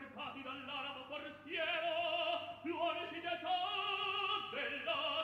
portati dall'arabo portiero, l'uomo si detà della